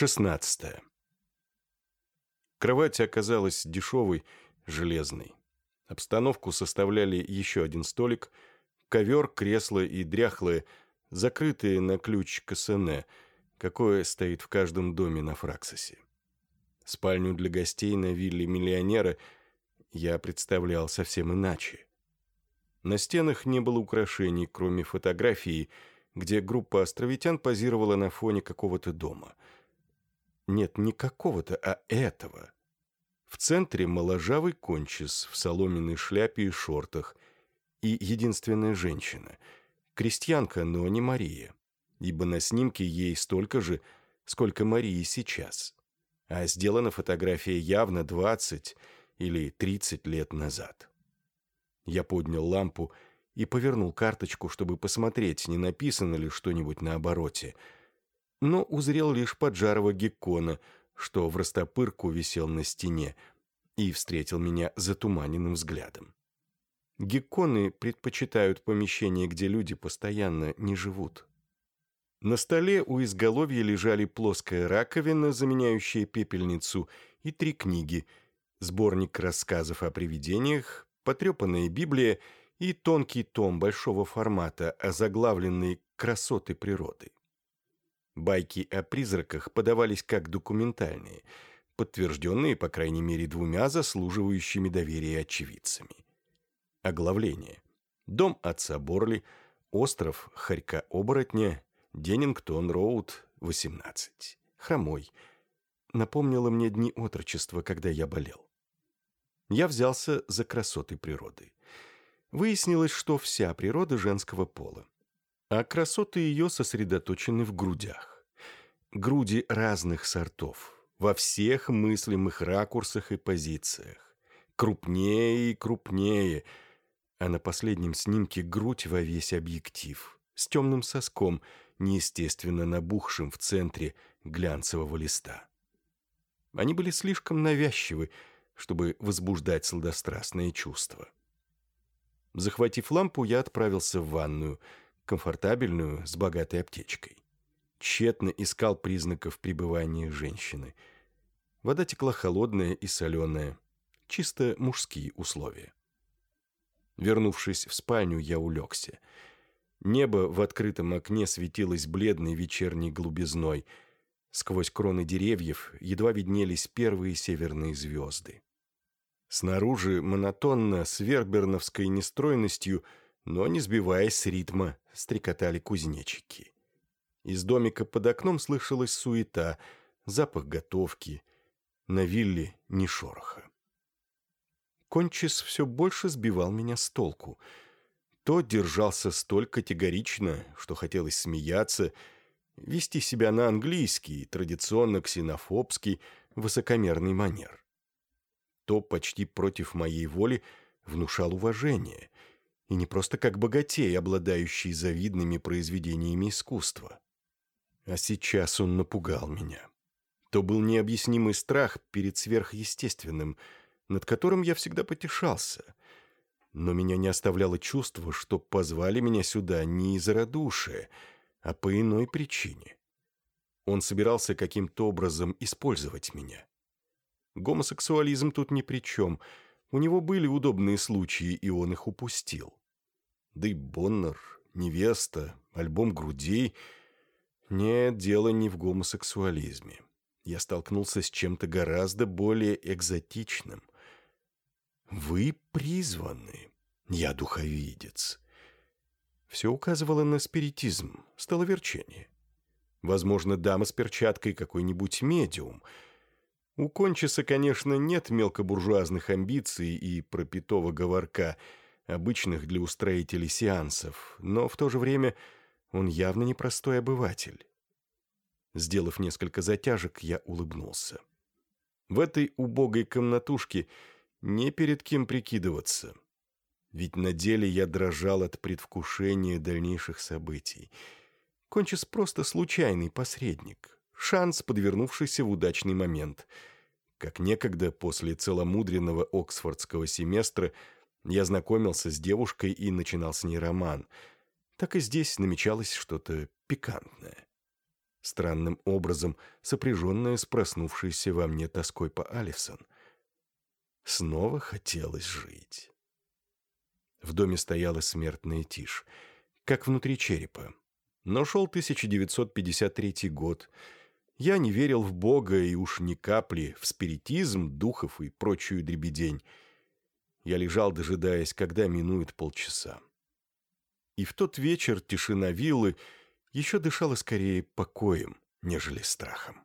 16. Кровать оказалась дешевой, железной. Обстановку составляли еще один столик, ковер, кресло и дряхлое, закрытые на ключ кассене, какое стоит в каждом доме на Фраксосе. Спальню для гостей на вилле миллионера я представлял совсем иначе. На стенах не было украшений, кроме фотографии, где группа островитян позировала на фоне какого-то дома. Нет, не какого-то, а этого. В центре моложавый кончис в соломенной шляпе и шортах. И единственная женщина. Крестьянка, но не Мария. Ибо на снимке ей столько же, сколько Марии сейчас. А сделана фотография явно 20 или 30 лет назад. Я поднял лампу и повернул карточку, чтобы посмотреть, не написано ли что-нибудь на обороте. Но узрел лишь поджарого геккона, что в растопырку висел на стене, и встретил меня затуманенным взглядом. Гекконы предпочитают помещения, где люди постоянно не живут. На столе у изголовья лежали плоская раковина, заменяющая пепельницу, и три книги – сборник рассказов о привидениях, потрепанная Библия и тонкий том большого формата, озаглавленный «Красоты природы». Байки о призраках подавались как документальные, подтвержденные, по крайней мере, двумя заслуживающими доверия очевидцами. Оглавление. Дом отца Борли, остров Харька-Оборотня, Деннингтон-Роуд, 18. Хромой. Напомнило мне дни отрочества, когда я болел. Я взялся за красоты природы. Выяснилось, что вся природа женского пола. А красоты ее сосредоточены в грудях. Груди разных сортов, во всех мыслимых ракурсах и позициях. Крупнее и крупнее. А на последнем снимке грудь во весь объектив, с темным соском, неестественно набухшим в центре глянцевого листа. Они были слишком навязчивы, чтобы возбуждать сладострастные чувства. Захватив лампу, я отправился в ванную, комфортабельную, с богатой аптечкой. Тщетно искал признаков пребывания женщины. Вода текла холодная и соленая, чисто мужские условия. Вернувшись в спальню, я улегся. Небо в открытом окне светилось бледной вечерней голубизной. Сквозь кроны деревьев едва виднелись первые северные звезды. Снаружи монотонно, с верберновской нестройностью, но не сбиваясь с ритма, стрекотали кузнечики. Из домика под окном слышалась суета, запах готовки. На вилле ни шороха. Кончис все больше сбивал меня с толку. То держался столь категорично, что хотелось смеяться, вести себя на английский, традиционно ксенофобский, высокомерный манер то почти против моей воли внушал уважение, и не просто как богатей, обладающий завидными произведениями искусства. А сейчас он напугал меня. То был необъяснимый страх перед сверхъестественным, над которым я всегда потешался. Но меня не оставляло чувство, что позвали меня сюда не из-за радушия, а по иной причине. Он собирался каким-то образом использовать меня. Гомосексуализм тут ни при чем. У него были удобные случаи, и он их упустил. Да и Боннер, невеста, альбом грудей... Нет, дело не в гомосексуализме. Я столкнулся с чем-то гораздо более экзотичным. Вы призваны. Я духовидец. Все указывало на спиритизм, столоверчение. Возможно, дама с перчаткой какой-нибудь медиум — у Кончиса, конечно, нет мелкобуржуазных амбиций и пропитого говорка, обычных для устроителей сеансов, но в то же время он явно непростой обыватель. Сделав несколько затяжек, я улыбнулся. В этой убогой комнатушке не перед кем прикидываться. Ведь на деле я дрожал от предвкушения дальнейших событий. Кончис просто случайный посредник, шанс, подвернувшийся в удачный момент — как некогда после целомудренного оксфордского семестра я знакомился с девушкой и начинал с ней роман, так и здесь намечалось что-то пикантное. Странным образом сопряженная с проснувшейся во мне тоской по Алисон. Снова хотелось жить. В доме стояла смертная тишь, как внутри черепа. Но шел 1953 год. Я не верил в Бога и уж ни капли в спиритизм, духов и прочую дребедень. Я лежал, дожидаясь, когда минует полчаса. И в тот вечер тишина виллы еще дышала скорее покоем, нежели страхом.